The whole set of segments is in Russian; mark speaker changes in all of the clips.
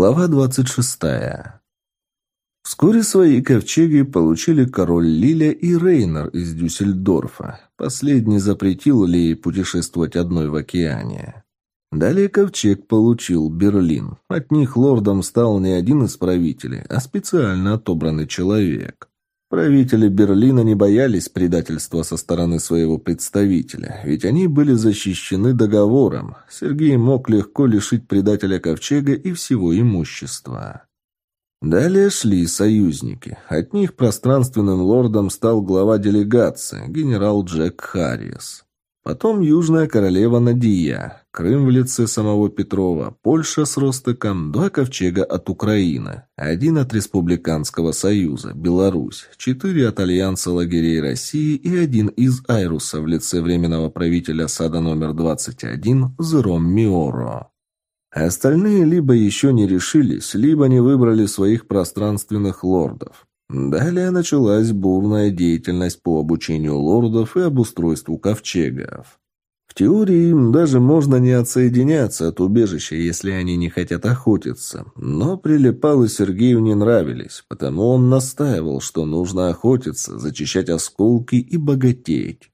Speaker 1: Глава двадцать шестая. Вскоре свои ковчеги получили король Лиля и Рейнер из Дюссельдорфа. Последний запретил Лии путешествовать одной в океане. Далее ковчег получил Берлин. От них лордом стал не один из правителей, а специально отобранный человек. Правители Берлина не боялись предательства со стороны своего представителя, ведь они были защищены договором. Сергей мог легко лишить предателя ковчега и всего имущества. Далее шли союзники. От них пространственным лордом стал глава делегации, генерал Джек Харрис. Потом Южная королева Надия, Крым в лице самого Петрова, Польша с Ростыком, два ковчега от Украины, один от Республиканского союза, Беларусь, четыре от Альянса лагерей России и один из Айруса в лице временного правителя сада номер 21 Зером Миоро. Остальные либо еще не решились, либо не выбрали своих пространственных лордов. Далее началась бурная деятельность по обучению лордов и обустройству ковчегов. В теории им даже можно не отсоединяться от убежища, если они не хотят охотиться. Но прилипалы Сергею не нравились, потому он настаивал, что нужно охотиться, зачищать осколки и богатеть.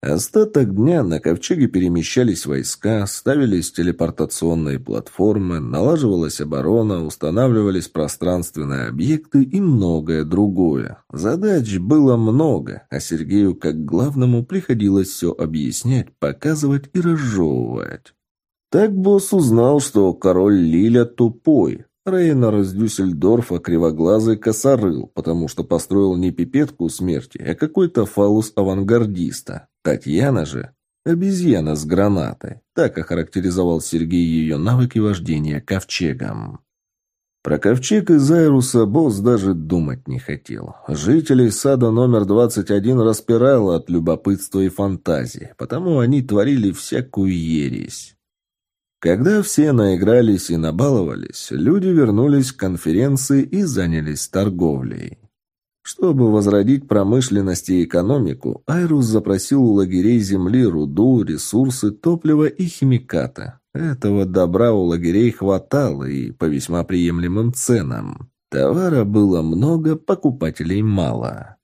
Speaker 1: Остаток дня на ковчеге перемещались войска, ставились телепортационные платформы, налаживалась оборона, устанавливались пространственные объекты и многое другое. Задач было много, а Сергею как главному приходилось все объяснять, показывать и разжевывать. Так босс узнал, что король Лиля тупой, Рейнер из Дюссельдорфа кривоглазый косорыл, потому что построил не пипетку смерти, а какой-то фалус авангардиста. Татьяна же – обезьяна с гранатой. Так охарактеризовал Сергей ее навыки вождения ковчегом. Про ковчег из Айруса босс даже думать не хотел. Жителей сада номер 21 распирало от любопытства и фантазии, потому они творили всякую ересь. Когда все наигрались и набаловались, люди вернулись к конференции и занялись торговлей. Чтобы возродить промышленность и экономику, Айрус запросил у лагерей земли руду, ресурсы, топливо и химикаты. Этого добра у лагерей хватало и по весьма приемлемым ценам. Товара было много, покупателей мало.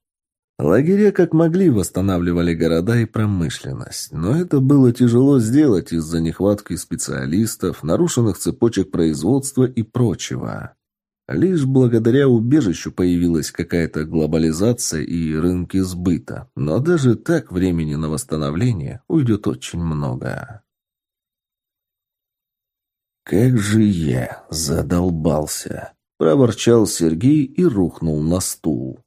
Speaker 1: Лагеря как могли восстанавливали города и промышленность, но это было тяжело сделать из-за нехватки специалистов, нарушенных цепочек производства и прочего. Лишь благодаря убежищу появилась какая-то глобализация и рынки сбыта, но даже так времени на восстановление уйдет очень много. «Как же я задолбался!» – проворчал Сергей и рухнул на стул.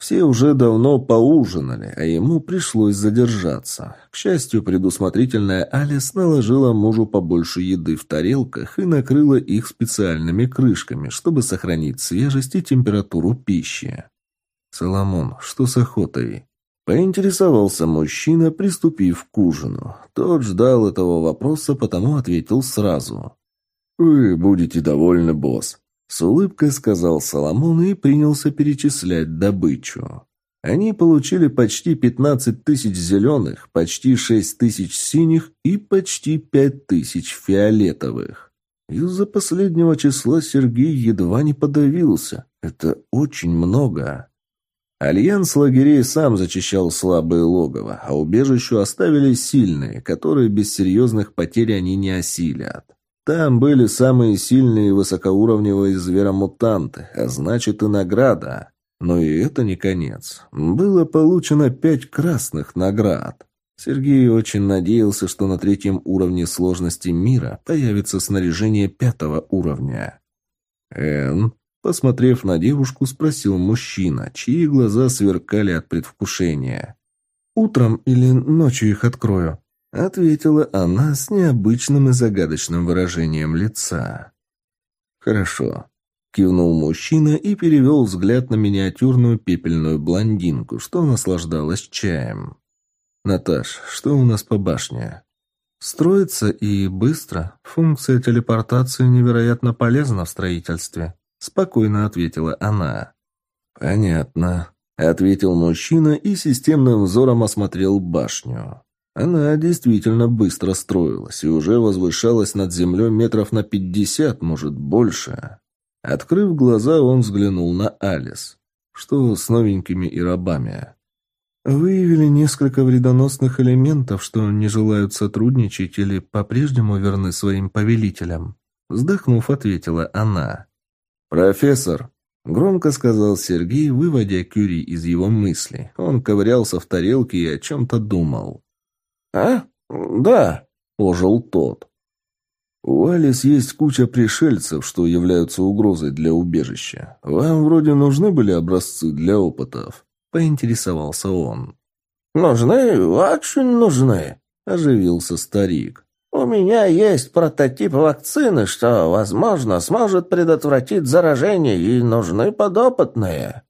Speaker 1: Все уже давно поужинали, а ему пришлось задержаться. К счастью, предусмотрительная Алис наложила мужу побольше еды в тарелках и накрыла их специальными крышками, чтобы сохранить свежесть и температуру пищи. «Соломон, что с охотой?» Поинтересовался мужчина, приступив к ужину. Тот ждал этого вопроса, потому ответил сразу. «Вы будете довольны, босс. С улыбкой сказал Соломон и принялся перечислять добычу. Они получили почти 15 тысяч зеленых, почти 6 тысяч синих и почти 5 тысяч фиолетовых. Из-за последнего числа Сергей едва не подавился. Это очень много. Альянс лагерей сам зачищал слабые логово, а убежищу оставили сильные, которые без серьезных потерь они не осилят. Там были самые сильные высокоуровневые зверомутанты, а значит и награда. Но и это не конец. Было получено пять красных наград. Сергей очень надеялся, что на третьем уровне сложности мира появится снаряжение пятого уровня. «Энн?» Посмотрев на девушку, спросил мужчина, чьи глаза сверкали от предвкушения. «Утром или ночью их открою?» — ответила она с необычным и загадочным выражением лица. «Хорошо», — кивнул мужчина и перевел взгляд на миниатюрную пепельную блондинку, что наслаждалась чаем. «Наташ, что у нас по башне?» «Строится и быстро. Функция телепортации невероятно полезна в строительстве», — спокойно ответила она. «Понятно», — ответил мужчина и системным взором осмотрел башню. Она действительно быстро строилась и уже возвышалась над землей метров на пятьдесят, может, больше. Открыв глаза, он взглянул на Алис. Что с новенькими и рабами? Выявили несколько вредоносных элементов, что не желают сотрудничать или по-прежнему верны своим повелителям. Вздохнув, ответила она. «Профессор!» — громко сказал Сергей, выводя Кюри из его мыслей. Он ковырялся в тарелке и о чем-то думал.
Speaker 2: «А? Да!» — ожил тот.
Speaker 1: «У Алис есть куча пришельцев, что являются угрозой для убежища. Вам вроде нужны были образцы для опытов?» — поинтересовался он.
Speaker 2: «Нужны, очень нужны», —
Speaker 1: оживился старик.
Speaker 2: «У меня есть прототип вакцины, что, возможно, сможет предотвратить заражение, и нужны подопытные».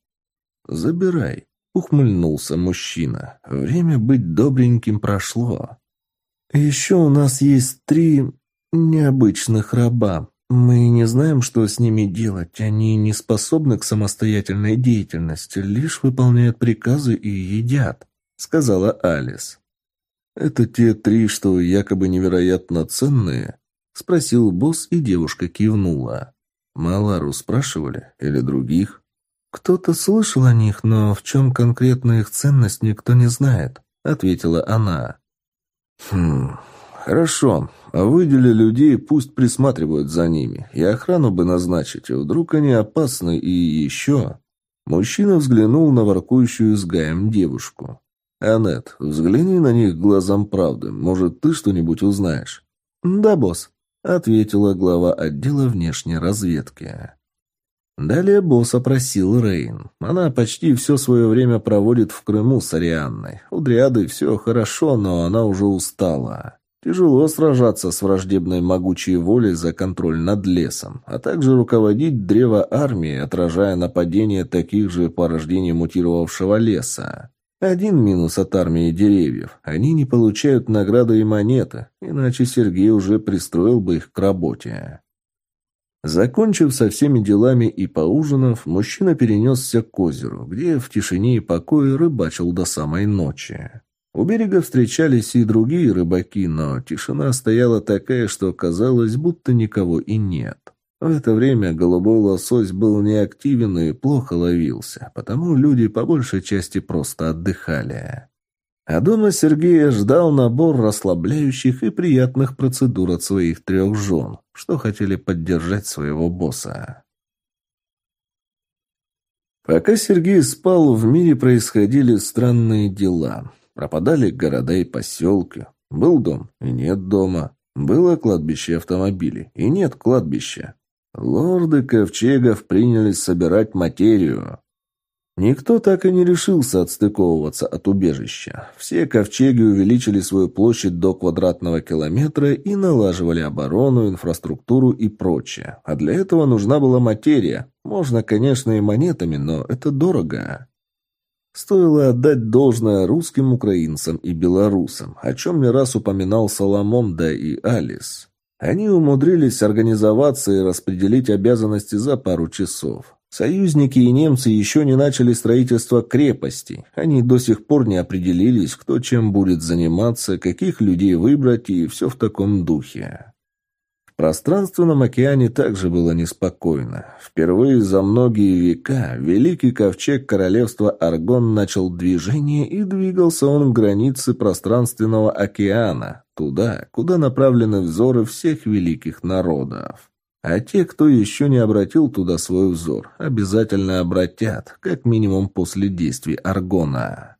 Speaker 1: «Забирай», — ухмыльнулся мужчина. «Время быть добреньким прошло». «Еще у нас есть три необычных раба. Мы не знаем, что с ними делать. Они не способны к самостоятельной деятельности, лишь выполняют приказы и едят», — сказала Алис. «Это те три, что якобы невероятно ценные?» — спросил босс, и девушка кивнула. «Малару спрашивали? Или других?» «Кто-то слышал о них, но в чем конкретно их ценность, никто не знает», — ответила она. «Хм, хорошо. Выдели людей, пусть присматривают за ними. И охрану бы назначить, вдруг они опасны и еще...» Мужчина взглянул на воркующую с Гаем девушку. «Аннет, взгляни на них глазом правды. Может, ты что-нибудь узнаешь?» «Да, босс», — ответила глава отдела внешней разведки. Далее босс опросил Рейн. Она почти все свое время проводит в Крыму с Арианной. У Дриады все хорошо, но она уже устала. Тяжело сражаться с враждебной могучей волей за контроль над лесом, а также руководить древо армии, отражая нападение таких же порождений мутировавшего леса. Один минус от армии деревьев. Они не получают награды и монеты, иначе Сергей уже пристроил бы их к работе. Закончив со всеми делами и поужинав, мужчина перенесся к озеру, где в тишине и покое рыбачил до самой ночи. У берега встречались и другие рыбаки, но тишина стояла такая, что казалось, будто никого и нет. В это время голубой лосось был неактивен и плохо ловился, потому люди по большей части просто отдыхали. А дома Сергея ждал набор расслабляющих и приятных процедур от своих трех жен, что хотели поддержать своего босса. Пока Сергей спал, в мире происходили странные дела. Пропадали города и поселки. Был дом и нет дома. Было кладбище автомобилей и нет кладбища. Лорды ковчегов принялись собирать материю. Никто так и не решился отстыковываться от убежища. Все ковчеги увеличили свою площадь до квадратного километра и налаживали оборону, инфраструктуру и прочее. А для этого нужна была материя. Можно, конечно, и монетами, но это дорого. Стоило отдать должное русским украинцам и белорусам, о чем не раз упоминал Соломон, да и Алис. Они умудрились организоваться и распределить обязанности за пару часов. Союзники и немцы еще не начали строительство крепостей. Они до сих пор не определились, кто чем будет заниматься, каких людей выбрать и все в таком духе. В пространственном океане также было неспокойно. Впервые за многие века Великий Ковчег Королевства Аргон начал движение и двигался он к границе пространственного океана, туда, куда направлены взоры всех великих народов. А те, кто еще не обратил туда свой взор, обязательно обратят, как минимум после действий Аргона.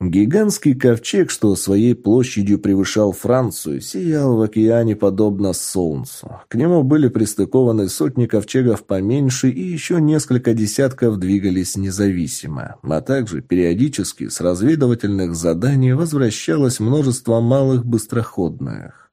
Speaker 1: Гигантский ковчег, что своей площадью превышал Францию, сиял в океане подобно солнцу. К нему были пристыкованы сотни ковчегов поменьше и еще несколько десятков двигались независимо. А также периодически с разведывательных заданий возвращалось множество малых быстроходных.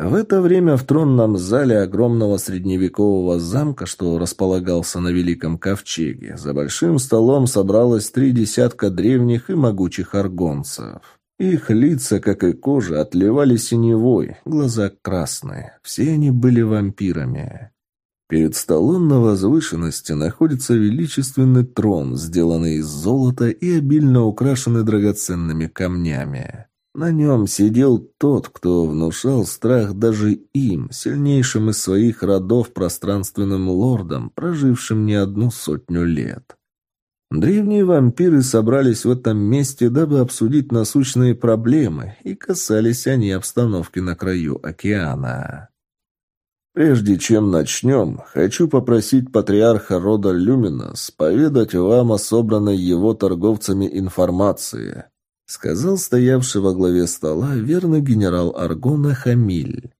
Speaker 1: В это время в тронном зале огромного средневекового замка, что располагался на Великом Ковчеге, за большим столом собралось три десятка древних и могучих аргонцев. Их лица, как и кожа, отливали синевой, глаза красные. Все они были вампирами. Перед столом на возвышенности находится величественный трон, сделанный из золота и обильно украшенный драгоценными камнями. На нем сидел тот, кто внушал страх даже им, сильнейшим из своих родов пространственным лордом, прожившим не одну сотню лет. Древние вампиры собрались в этом месте, дабы обсудить насущные проблемы, и касались они обстановки на краю океана. Прежде чем начнем, хочу попросить патриарха рода Люминас поведать вам о собранной его торговцами информации, сказал стоявший во главе стола верный генерал Аргона Хамиль.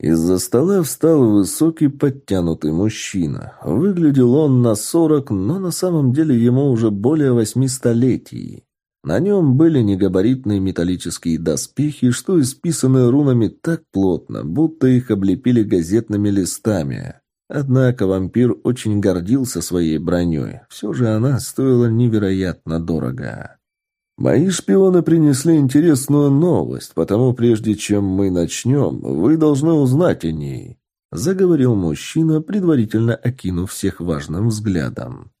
Speaker 1: Из-за стола встал высокий подтянутый мужчина. Выглядел он на сорок, но на самом деле ему уже более восьми столетий. На нем были негабаритные металлические доспехи, что исписаны рунами так плотно, будто их облепили газетными листами. Однако вампир очень гордился своей броней. Все же она стоила невероятно дорого. Мои шпионы принесли интересную новость, потому прежде чем мы начнем, вы должны узнать о ней», — заговорил мужчина, предварительно окинув всех важным взглядом.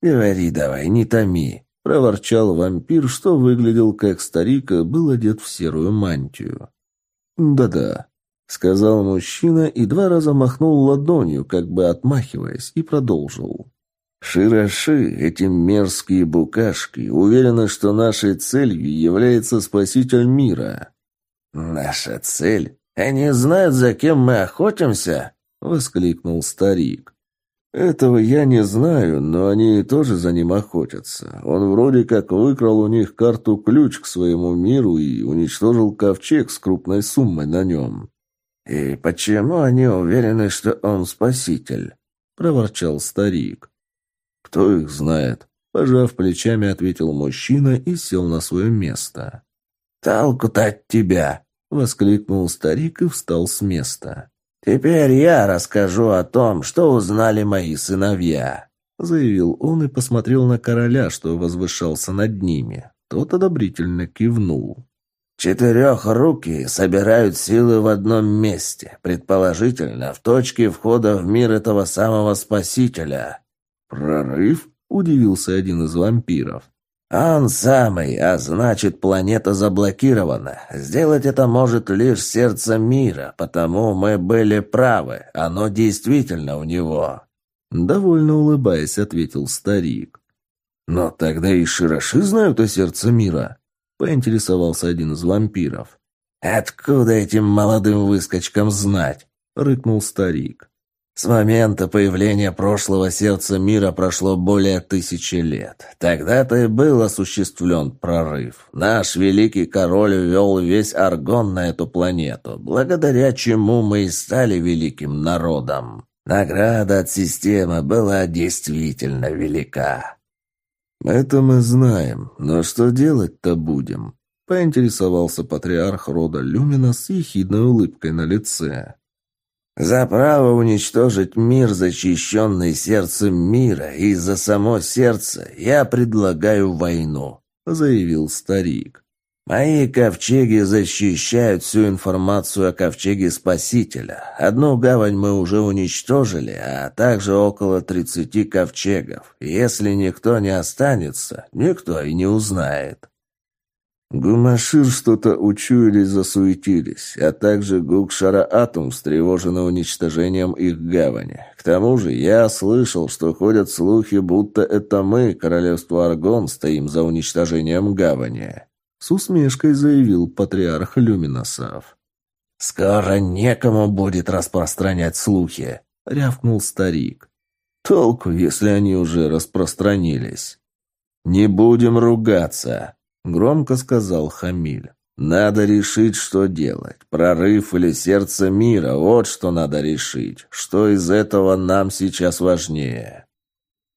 Speaker 2: «Говори давай, не томи», —
Speaker 1: проворчал вампир, что выглядел как старик, и был одет в серую мантию. «Да-да», — сказал мужчина и два раза махнул ладонью, как бы отмахиваясь, и продолжил. Широши, эти мерзкие букашки, уверены, что нашей целью является спаситель мира.
Speaker 2: «Наша цель? Они знают, за кем мы охотимся?» — воскликнул старик.
Speaker 1: «Этого я не знаю, но они тоже за ним охотятся. Он вроде как выкрал у них карту-ключ к своему миру и уничтожил ковчег с крупной суммой на нем».
Speaker 2: «И почему они уверены, что он спаситель?» — проворчал старик.
Speaker 1: «Кто их знает?» Пожав плечами, ответил мужчина и сел на свое место.
Speaker 2: «Толку-то от тебя!» — воскликнул старик и встал с места. «Теперь я расскажу о том, что узнали мои сыновья», — заявил он и посмотрел на короля, что возвышался над ними. Тот одобрительно кивнул. Четырехрукие собирают силы в одном месте, предположительно, в точке входа в мир этого самого спасителя.
Speaker 1: «Прорыв?» – удивился один из вампиров.
Speaker 2: «Он самый, а значит, планета заблокирована. Сделать это может лишь сердце мира, потому мы были правы. Оно действительно у него».
Speaker 1: Довольно улыбаясь, ответил старик. «Но тогда и широши знают о сердце мира», — поинтересовался один из вампиров.
Speaker 2: «Откуда этим молодым выскочкам знать?» — рыкнул старик. С момента появления прошлого сердца мира прошло более тысячи лет. Тогда-то и был осуществлен прорыв. Наш великий король ввел весь Аргон на эту планету, благодаря чему мы и стали великим народом. Награда от системы была действительно велика.
Speaker 1: «Это мы знаем, но что делать-то будем?» — поинтересовался патриарх рода Люмина с ехидной улыбкой на лице.
Speaker 2: За право уничтожить мир, защищенный сердцем мира, и за само сердце я предлагаю войну», — заявил старик. «Мои ковчеги защищают всю информацию о ковчеге Спасителя. Одну гавань мы уже уничтожили, а также около тридцати ковчегов. Если никто не останется, никто и не узнает».
Speaker 1: Гумашир что-то учуяли и засуетились, а также Гукшара-Атум встревожены уничтожением их гавани. К тому же я слышал, что ходят слухи, будто это мы, королевство Аргон, стоим за уничтожением гавани. С усмешкой заявил патриарх Люминосов.
Speaker 2: «Скоро некому будет распространять слухи», — рявкнул старик.
Speaker 1: «Толку, если они уже распространились». «Не будем ругаться», Громко сказал Хамиль. «Надо решить, что делать. Прорыв или сердце мира – вот что надо решить. Что из этого нам сейчас важнее?»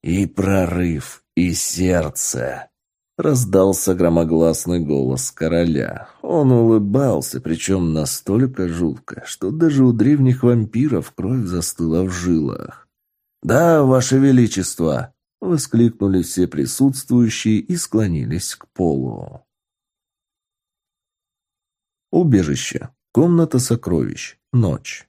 Speaker 2: «И прорыв, и сердце», —
Speaker 1: раздался громогласный голос короля. Он улыбался, причем настолько жутко, что даже у древних вампиров кровь застыла в жилах. «Да, ваше величество!» Воскликнули все присутствующие и склонились к полу. Убежище. Комната сокровищ. Ночь.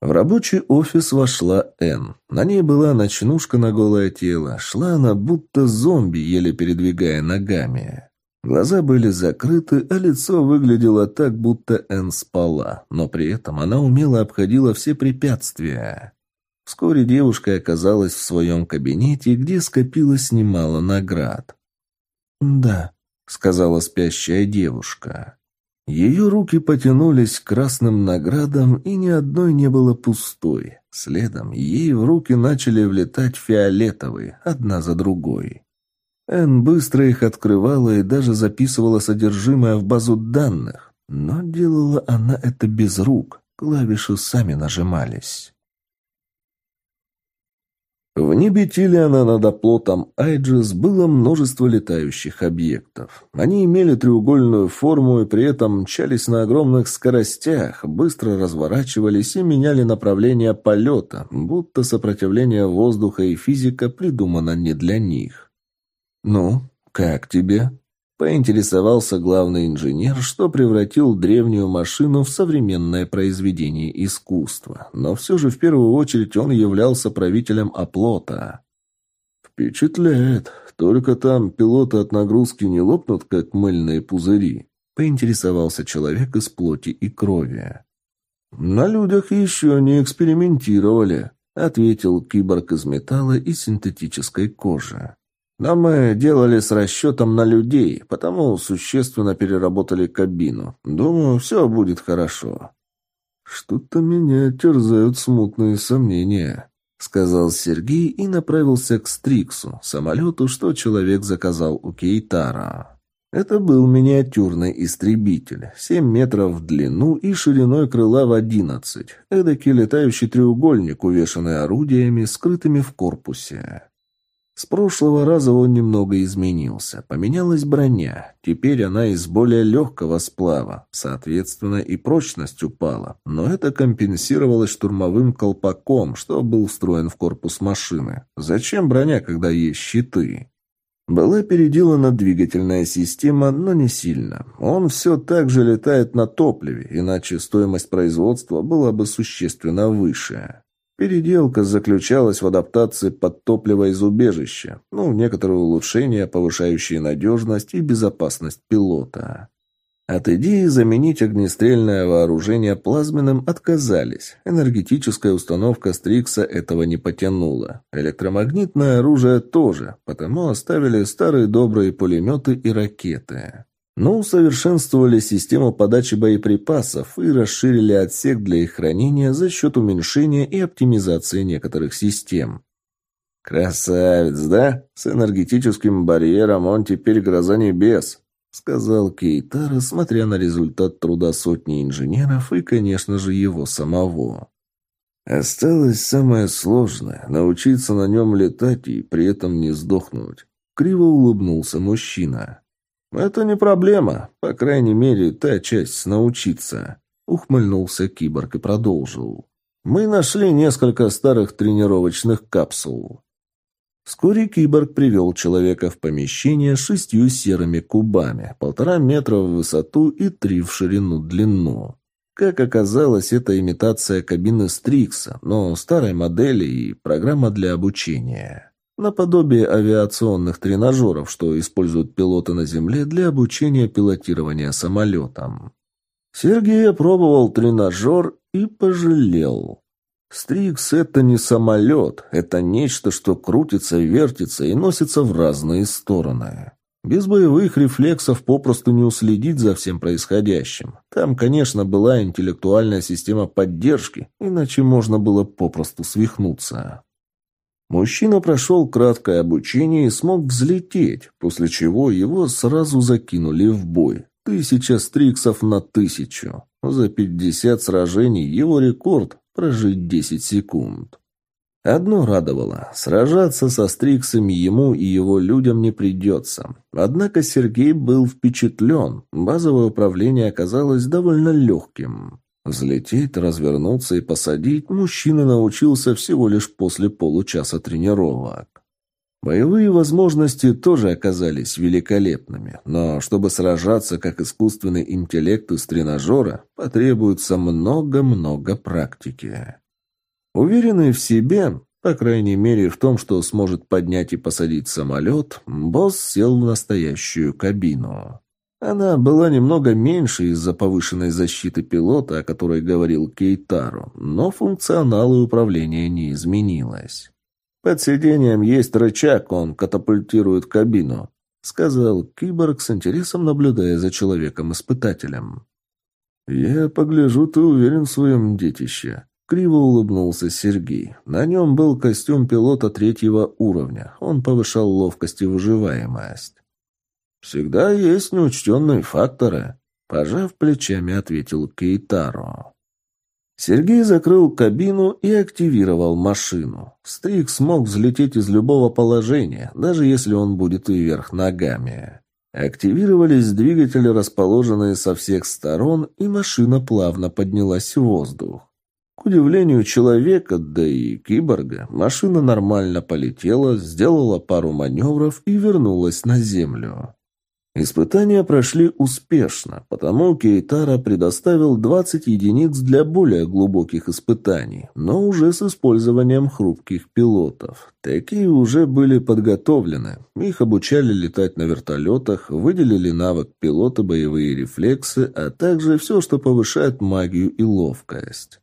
Speaker 1: В рабочий офис вошла Н. На ней была ночнушка на голое тело. Шла она будто зомби, еле передвигая ногами. Глаза были закрыты, а лицо выглядело так, будто Энн спала, но при этом она умело обходила все препятствия. Вскоре девушка оказалась в своем кабинете, где скопилось немало наград. «Да», — сказала спящая девушка. Ее руки потянулись к красным наградам, и ни одной не было пустой. Следом ей в руки начали влетать фиолетовые, одна за другой. Энн быстро их открывала и даже записывала содержимое в базу данных. Но делала она это без рук, клавиши сами нажимались. В небе Тилиана над оплотом Айджис было множество летающих объектов. Они имели треугольную форму и при этом мчались на огромных скоростях, быстро разворачивались и меняли направление полета, будто сопротивление воздуха и физика придумано не для них. «Ну, как тебе?» Поинтересовался главный инженер, что превратил древнюю машину в современное произведение искусства. Но все же в первую очередь он являлся правителем оплота. «Впечатляет. Только там пилоты от нагрузки не лопнут, как мыльные пузыри», — поинтересовался человек из плоти и крови. «На людях еще не экспериментировали», — ответил киборг из металла и синтетической кожи. Но мы делали с расчетом на людей, потому существенно переработали кабину. Думаю, все будет хорошо». «Что-то меня терзают смутные сомнения», — сказал Сергей и направился к Стриксу, самолету, что человек заказал у Кейтара. Это был миниатюрный истребитель, 7 метров в длину и шириной крыла в 11, эдакий летающий треугольник, увешанный орудиями, скрытыми в корпусе. С прошлого раза он немного изменился. Поменялась броня. Теперь она из более легкого сплава. Соответственно, и прочность упала. Но это компенсировалось штурмовым колпаком, что был встроен в корпус машины. Зачем броня, когда есть щиты? Была переделана двигательная система, но не сильно. Он все так же летает на топливе, иначе стоимость производства была бы существенно выше. Переделка заключалась в адаптации под топливо из убежища, ну, некоторые улучшения, повышающие надежность и безопасность пилота. От идеи заменить огнестрельное вооружение плазменным отказались. Энергетическая установка Стрикса этого не потянула. Электромагнитное оружие тоже, потому оставили старые добрые пулеметы и ракеты но усовершенствовали систему подачи боеприпасов и расширили отсек для их хранения за счет уменьшения и оптимизации некоторых систем. «Красавец, да? С энергетическим барьером он теперь гроза небес», — сказал Кейтара, смотря на результат труда сотни инженеров и, конечно же, его самого. «Осталось самое сложное — научиться на нем летать и при этом не сдохнуть», — криво улыбнулся мужчина. «Это не проблема. По крайней мере, та часть научиться», — ухмыльнулся киборг и продолжил. «Мы нашли несколько старых тренировочных капсул». Вскоре киборг привел человека в помещение с шестью серыми кубами, полтора метра в высоту и три в ширину длину. Как оказалось, это имитация кабины Стрикса, но старой модели и программа для обучения наподобие авиационных тренажеров, что используют пилоты на Земле для обучения пилотирования самолетом. Сергей опробовал тренажер и пожалел. Стрикс – это не самолет, это нечто, что крутится, вертится и носится в разные стороны. Без боевых рефлексов попросту не уследить за всем происходящим. Там, конечно, была интеллектуальная система поддержки, иначе можно было попросту свихнуться. Мужчина прошел краткое обучение и смог взлететь, после чего его сразу закинули в бой. Тысяча стриксов на тысячу. За пятьдесят сражений его рекорд – прожить десять секунд. Одно радовало – сражаться со стриксами ему и его людям не придется. Однако Сергей был впечатлен, базовое управление оказалось довольно легким. Взлететь, развернуться и посадить мужчина научился всего лишь после получаса тренировок. Боевые возможности тоже оказались великолепными, но чтобы сражаться как искусственный интеллект из тренажера, потребуется много-много практики. Уверенный в себе, по крайней мере в том, что сможет поднять и посадить самолет, босс сел в настоящую кабину. Она была немного меньше из-за повышенной защиты пилота, о которой говорил Кейтару, но функционал и управление не изменилось. «Под сиденьем есть рычаг, он катапультирует кабину», — сказал киборг с интересом, наблюдая за человеком-испытателем. «Я погляжу, ты уверен в своем детище», — криво улыбнулся Сергей. На нем был костюм пилота третьего уровня. Он повышал ловкость и выживаемость. «Всегда есть неучтенные факторы», — пожав плечами, ответил Кейтаро. Сергей закрыл кабину и активировал машину. Стрик смог взлететь из любого положения, даже если он будет вверх ногами. Активировались двигатели, расположенные со всех сторон, и машина плавно поднялась в воздух. К удивлению человека, да и киборга, машина нормально полетела, сделала пару маневров и вернулась на землю. Испытания прошли успешно, потому Кейтара предоставил 20 единиц для более глубоких испытаний, но уже с использованием хрупких пилотов. Такие уже были подготовлены. Их обучали летать на вертолетах, выделили навык пилота боевые рефлексы, а также все, что повышает магию и ловкость.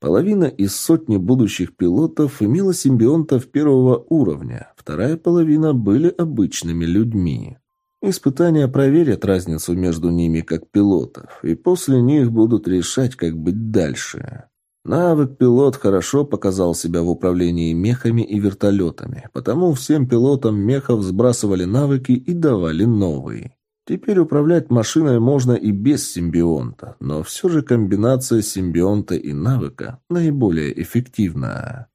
Speaker 1: Половина из сотни будущих пилотов имела симбионтов первого уровня, вторая половина были обычными людьми. Испытания проверят разницу между ними как пилотов, и после них будут решать, как быть дальше. Навык пилот хорошо показал себя в управлении мехами и вертолетами, потому всем пилотам мехов сбрасывали навыки и давали новые. Теперь управлять машиной можно и без симбионта, но все же комбинация симбионта и навыка наиболее эффективна.